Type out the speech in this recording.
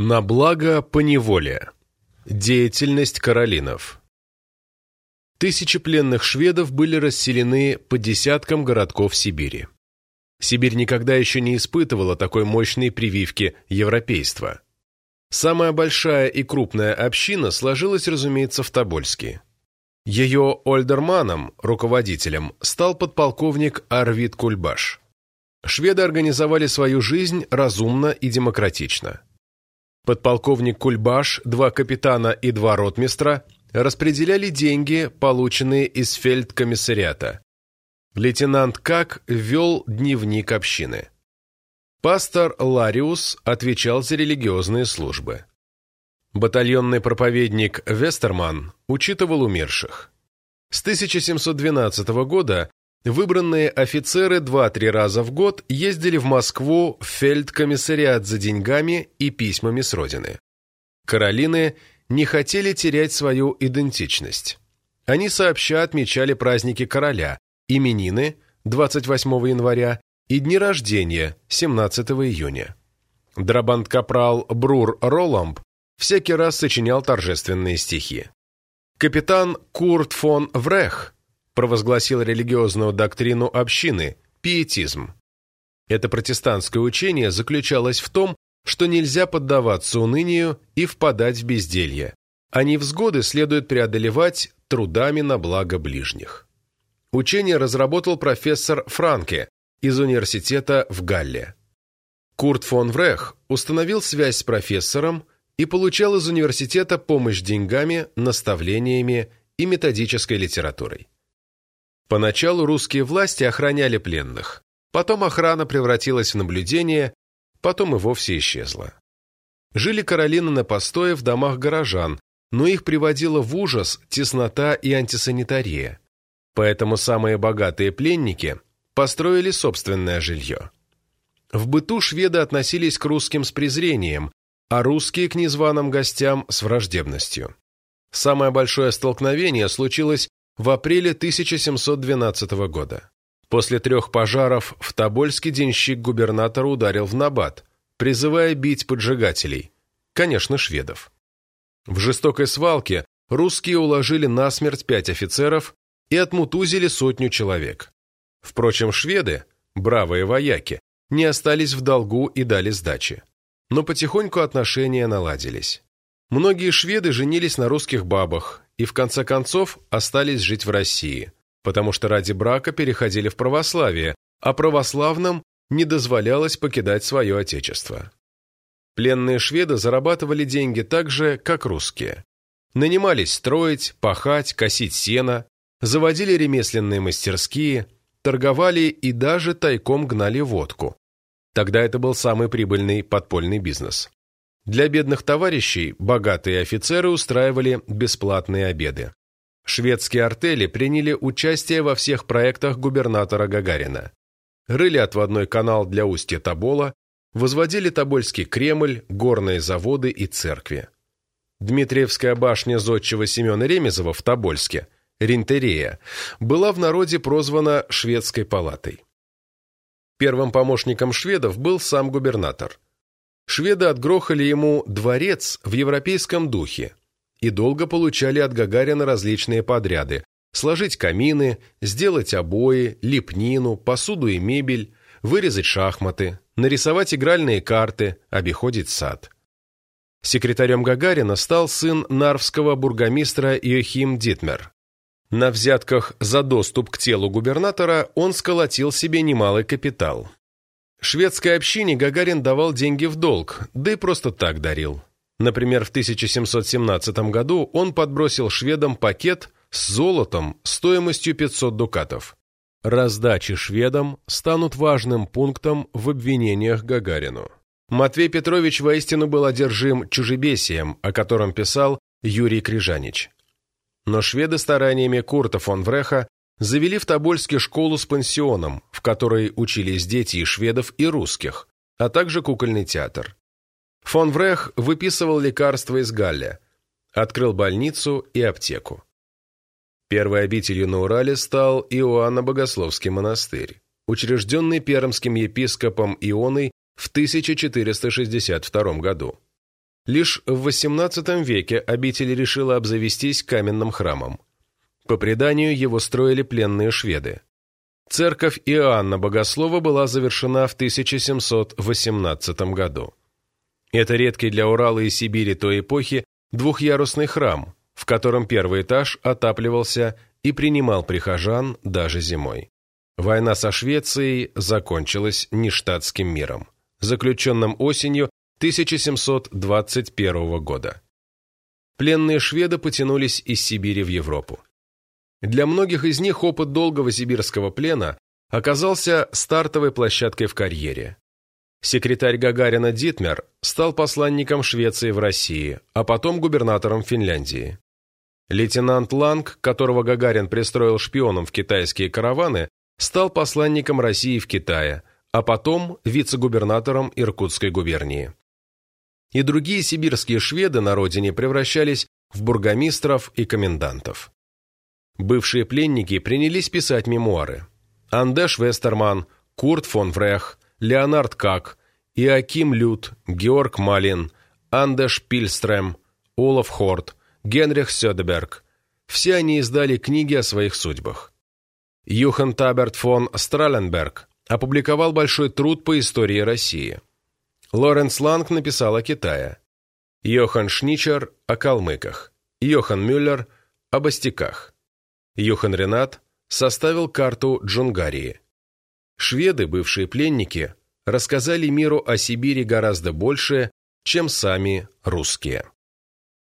На благо поневоле. Деятельность Каролинов. Тысячи пленных шведов были расселены по десяткам городков Сибири. Сибирь никогда еще не испытывала такой мощной прививки европейства. Самая большая и крупная община сложилась, разумеется, в Тобольске. Ее ольдерманом, руководителем, стал подполковник Арвид Кульбаш. Шведы организовали свою жизнь разумно и демократично подполковник Кульбаш, два капитана и два ротмистра распределяли деньги, полученные из фельдкомиссариата. Лейтенант Как вел дневник общины. Пастор Лариус отвечал за религиозные службы. Батальонный проповедник Вестерман учитывал умерших. С 1712 года Выбранные офицеры два-три раза в год ездили в Москву в фельдкомиссариат за деньгами и письмами с родины. Каролины не хотели терять свою идентичность. Они сообща отмечали праздники короля, именины 28 января и дни рождения 17 июня. Драбант-капрал Брур Роламб всякий раз сочинял торжественные стихи. Капитан Курт фон Врех провозгласил религиозную доктрину общины – пиетизм. Это протестантское учение заключалось в том, что нельзя поддаваться унынию и впадать в безделье, а невзгоды следует преодолевать трудами на благо ближних. Учение разработал профессор Франке из университета в Галле. Курт фон Врех установил связь с профессором и получал из университета помощь деньгами, наставлениями и методической литературой. Поначалу русские власти охраняли пленных, потом охрана превратилась в наблюдение, потом и вовсе исчезла. Жили Каролины на постое в домах горожан, но их приводила в ужас теснота и антисанитария. Поэтому самые богатые пленники построили собственное жилье. В быту шведы относились к русским с презрением, а русские к незваным гостям с враждебностью. Самое большое столкновение случилось в апреле 1712 года. После трех пожаров в Тобольске денщик губернатора ударил в набат, призывая бить поджигателей, конечно, шведов. В жестокой свалке русские уложили насмерть пять офицеров и отмутузили сотню человек. Впрочем, шведы, бравые вояки, не остались в долгу и дали сдачи. Но потихоньку отношения наладились. Многие шведы женились на русских бабах и в конце концов остались жить в России, потому что ради брака переходили в православие, а православным не дозволялось покидать свое отечество. Пленные шведы зарабатывали деньги так же, как русские. Нанимались строить, пахать, косить сено, заводили ремесленные мастерские, торговали и даже тайком гнали водку. Тогда это был самый прибыльный подпольный бизнес. Для бедных товарищей богатые офицеры устраивали бесплатные обеды. Шведские артели приняли участие во всех проектах губернатора Гагарина. Рыли отводной канал для устья Тобола, возводили Тобольский Кремль, горные заводы и церкви. Дмитриевская башня зодчего Семена Ремезова в Тобольске, Ринтерея, была в народе прозвана Шведской палатой. Первым помощником шведов был сам губернатор – Шведы отгрохали ему дворец в европейском духе и долго получали от Гагарина различные подряды – сложить камины, сделать обои, лепнину, посуду и мебель, вырезать шахматы, нарисовать игральные карты, обиходить сад. Секретарем Гагарина стал сын нарвского бургомистра Йохим Дитмер. На взятках за доступ к телу губернатора он сколотил себе немалый капитал. Шведской общине Гагарин давал деньги в долг, да и просто так дарил. Например, в 1717 году он подбросил шведам пакет с золотом стоимостью 500 дукатов. Раздачи шведам станут важным пунктом в обвинениях Гагарину. Матвей Петрович воистину был одержим чужебесием, о котором писал Юрий Крижанич. Но шведы стараниями Курта фон Вреха завели в Тобольске школу с пансионом, в которой учились дети и шведов, и русских, а также кукольный театр. Фон Врех выписывал лекарства из Галля, открыл больницу и аптеку. Первой обителью на Урале стал Иоанно-Богословский монастырь, учрежденный пермским епископом Ионой в 1462 году. Лишь в XVIII веке обитель решила обзавестись каменным храмом. По преданию, его строили пленные шведы. Церковь Иоанна Богослова была завершена в 1718 году. Это редкий для Урала и Сибири той эпохи двухъярусный храм, в котором первый этаж отапливался и принимал прихожан даже зимой. Война со Швецией закончилась нештатским миром, заключенным осенью 1721 года. Пленные шведы потянулись из Сибири в Европу. Для многих из них опыт долгого сибирского плена оказался стартовой площадкой в карьере. Секретарь Гагарина Дитмер стал посланником Швеции в России, а потом губернатором Финляндии. Лейтенант Ланг, которого Гагарин пристроил шпионом в китайские караваны, стал посланником России в Китае, а потом вице-губернатором Иркутской губернии. И другие сибирские шведы на родине превращались в бургомистров и комендантов. Бывшие пленники принялись писать мемуары. Андеш Вестерман, Курт фон Врех, Леонард Как, Иаким Лют, Георг Малин, Андеш Пильстрем, Олаф Хорт, Генрих Сёдеберг. Все они издали книги о своих судьбах. Юхан Таберт фон Страленберг опубликовал большой труд по истории России. Лоренс Ланг написал о Китае. Йохан Шничер – о калмыках. Йохан Мюллер – об остяках. Йохан Ренат составил карту Джунгарии. Шведы, бывшие пленники, рассказали миру о Сибири гораздо больше, чем сами русские.